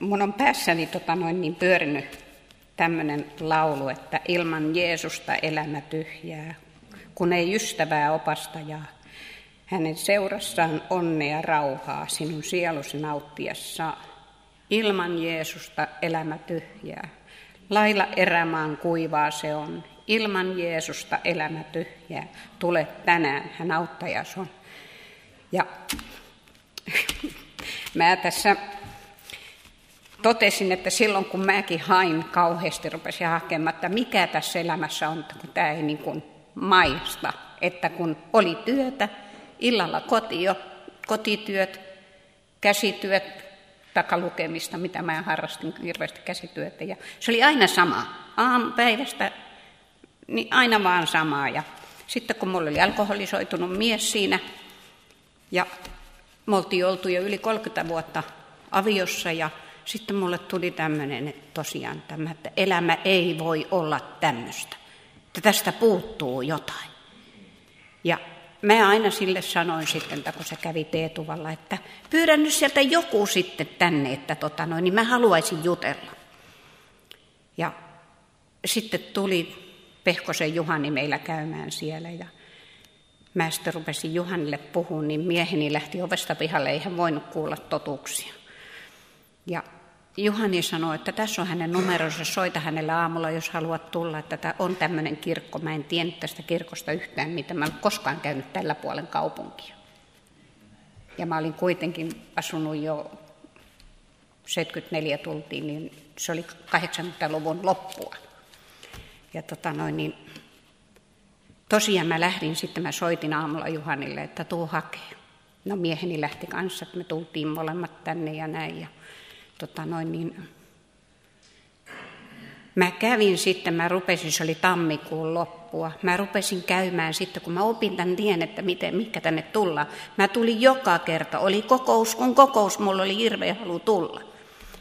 mun on päässäni tota noin, niin pyörinyt tämmöinen laulu, että ilman Jeesusta elämä tyhjää, kun ei ystävää opastajaa. Hänen seurassaan onnea rauhaa sinun sielusi nauttiessa. Ilman Jeesusta elämä tyhjää. Lailla erämaan kuivaa se on. Ilman Jeesusta elämä tyhjää. Tule tänään, hän auttajas on. Ja mä tässä totesin, että silloin kun mäkin hain kauheasti, rupesin hakemaan, että mikä tässä elämässä on, kun tämä ei niin kuin maista. Että kun oli työtä, illalla kotio, kotityöt, käsityöt, takalukemista, mitä mä harrastin hirveästi käsityötä. Ja se oli aina sama. Aamupäivästä, niin aina vaan samaa. Ja sitten kun mulla oli alkoholisoitunut mies siinä, ja me oltiin oltu jo yli 30 vuotta aviossa, ja sitten mulle tuli tämmöinen, että tosiaan tämä, että elämä ei voi olla tämmöistä. Että tästä puuttuu jotain. Ja mä aina sille sanoin sitten, että kun se kävi Teetuvalla, että pyydän nyt sieltä joku sitten tänne, että tota noin, niin mä haluaisin jutella. Ja sitten tuli Pehkosen Juhani meillä käymään siellä ja mä sitten rupesin Juhanille puhumaan, niin mieheni lähti ovesta pihalle, ei hän voinut kuulla totuuksia. Ja Juhani sanoi, että tässä on hänen numeronsa, soita hänelle aamulla, jos haluat tulla, että on tämmöinen kirkko. Mä en tiennyt tästä kirkosta yhtään mitä mä en koskaan käynyt tällä puolen kaupunkia. Ja mä olin kuitenkin asunut jo 74 tultiin, niin se oli 80-luvun loppua. Ja tota noin, niin tosiaan mä lähdin sitten, mä soitin aamulla Juhanille, että tuu hakee. No mieheni lähti kanssa, että me tultiin molemmat tänne ja näin. Ja tota noin, niin, mä kävin sitten, mä rupesin, se oli tammikuun loppua, mä rupesin käymään sitten, kun mä opin tämän tien, että miten, mikä tänne tullaan. Mä tulin joka kerta, oli kokous kun kokous, mulla oli hirveä halu tulla.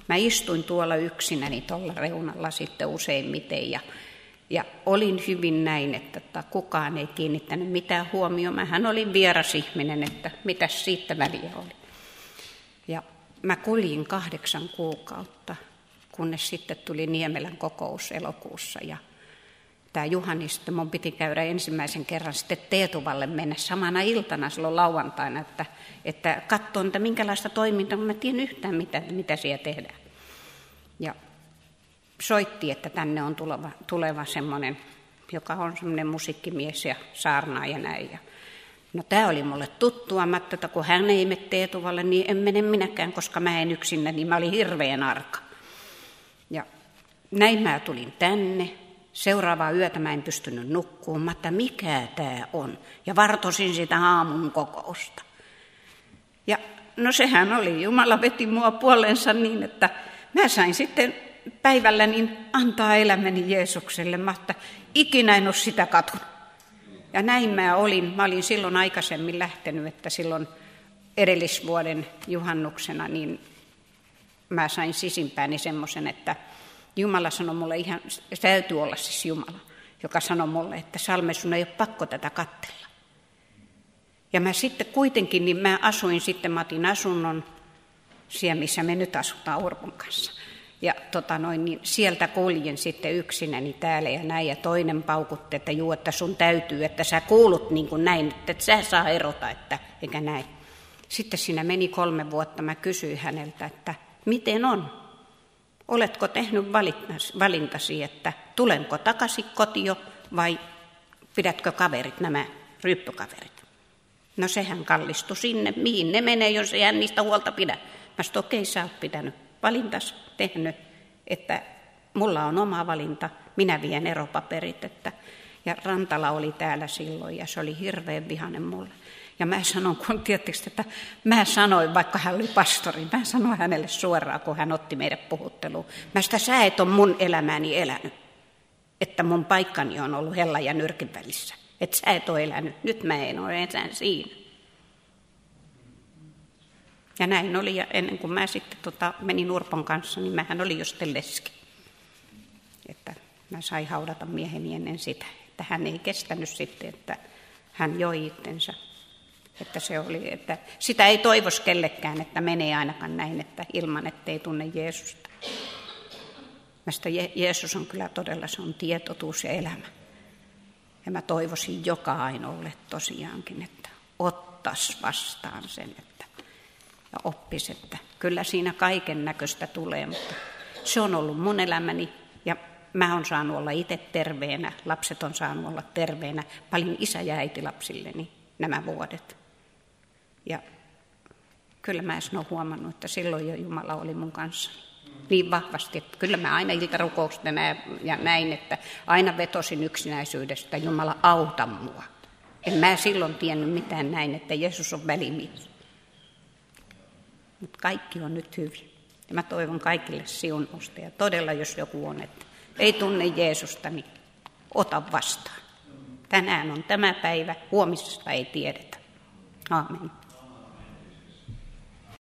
Mä istuin tuolla yksinäni tuolla reunalla sitten useimmiten ja, ja olin hyvin näin, että, että kukaan ei kiinnittänyt mitään huomioon. Mähän olin vieras ihminen, että mitä siitä väliä oli. Ja mä kuljin kahdeksan kuukautta, kunnes sitten tuli Niemelän kokous elokuussa ja tämä Juhani sitten mun piti käydä ensimmäisen kerran sitten Teetuvalle mennä samana iltana silloin lauantaina, että, että katsoin, että minkälaista toimintaa, mutta mä tiedän yhtään, mitä, mitä siellä tehdään. Ja soitti, että tänne on tuleva, tuleva semmoinen, joka on semmoinen musiikkimies ja saarnaaja ja näin. Ja No tämä oli mulle tuttua, mä että kun hän ei mene Teetuvalle, niin en mene minäkään, koska mä en yksinä, niin mä olin hirveän arka. Ja näin mä tulin tänne. Seuraavaa yötä mä en pystynyt nukkumaan, että mikä tämä on. Ja vartosin sitä aamun kokousta. Ja no sehän oli, Jumala veti mua puolensa niin, että mä sain sitten päivällä niin antaa elämäni Jeesukselle. Mä että ikinä en ole sitä katunut. Ja näin mä olin. Mä olin silloin aikaisemmin lähtenyt, että silloin edellisvuoden juhannuksena, niin mä sain sisimpääni semmoisen, että Jumala sanoi mulle ihan, täytyy olla siis Jumala, joka sanoi mulle, että Salme, sun ei ole pakko tätä kattella. Ja mä sitten kuitenkin, niin mä asuin sitten, mä otin asunnon siellä, missä me nyt asutaan Urpon kanssa. Ja tota noin, niin sieltä kuljen sitten yksinäni täällä ja näin, ja toinen paukutti, että juu, että sun täytyy, että sä kuulut niin kuin näin, että et sä saa erota, että eikä näin. Sitten siinä meni kolme vuotta, mä kysyin häneltä, että miten on? Oletko tehnyt valintasi, että tulenko takaisin kotio vai pidätkö kaverit, nämä ryppykaverit? No sehän kallistui sinne, mihin ne menee, jos ei niistä huolta pidä. Mä sanoin, okei, sä oot pitänyt valintas tehnyt, että mulla on oma valinta, minä vien eropaperit. Että, ja Rantala oli täällä silloin ja se oli hirveän vihainen mulle. Ja mä sanon, kun tietysti, että mä sanoin, vaikka hän oli pastori, mä sanoin hänelle suoraan, kun hän otti meidät puhutteluun. Mä sitä, sä et ole mun elämääni elänyt. Että mun paikkani on ollut hella ja nyrkin välissä. Että sä et ole elänyt. Nyt mä en ole enää siinä. Ja näin oli, ja ennen kuin mä sitten tota, menin Urpon kanssa, niin mähän oli jo sitten leski. Että mä sain haudata mieheni ennen sitä, että hän ei kestänyt sitten, että hän joi itsensä. Että se oli, että sitä ei toivos kellekään, että menee ainakaan näin, että ilman, ettei tunne Jeesusta. Mästä Je- Jeesus on kyllä todella, se on tietotuus ja elämä. Ja mä toivoisin joka ainoalle tosiaankin, että ottas vastaan sen että, ja oppis, että kyllä siinä kaiken näköistä tulee, mutta se on ollut mun elämäni ja mä oon saanut olla itse terveenä, lapset on saanut olla terveenä, paljon isä ja äiti lapsilleni nämä vuodet. Ja kyllä mä en ole huomannut, että silloin jo Jumala oli mun kanssa niin vahvasti, että kyllä mä aina iltarukouksena ja näin, että aina vetosin yksinäisyydestä, Jumala auta mua. En mä silloin tiennyt mitään näin, että Jeesus on välimies. Mutta kaikki on nyt hyvin. Ja mä toivon kaikille siunausta. Ja todella, jos joku on, että ei tunne Jeesusta, niin ota vastaan. Tänään on tämä päivä, huomisesta ei tiedetä. Aamen.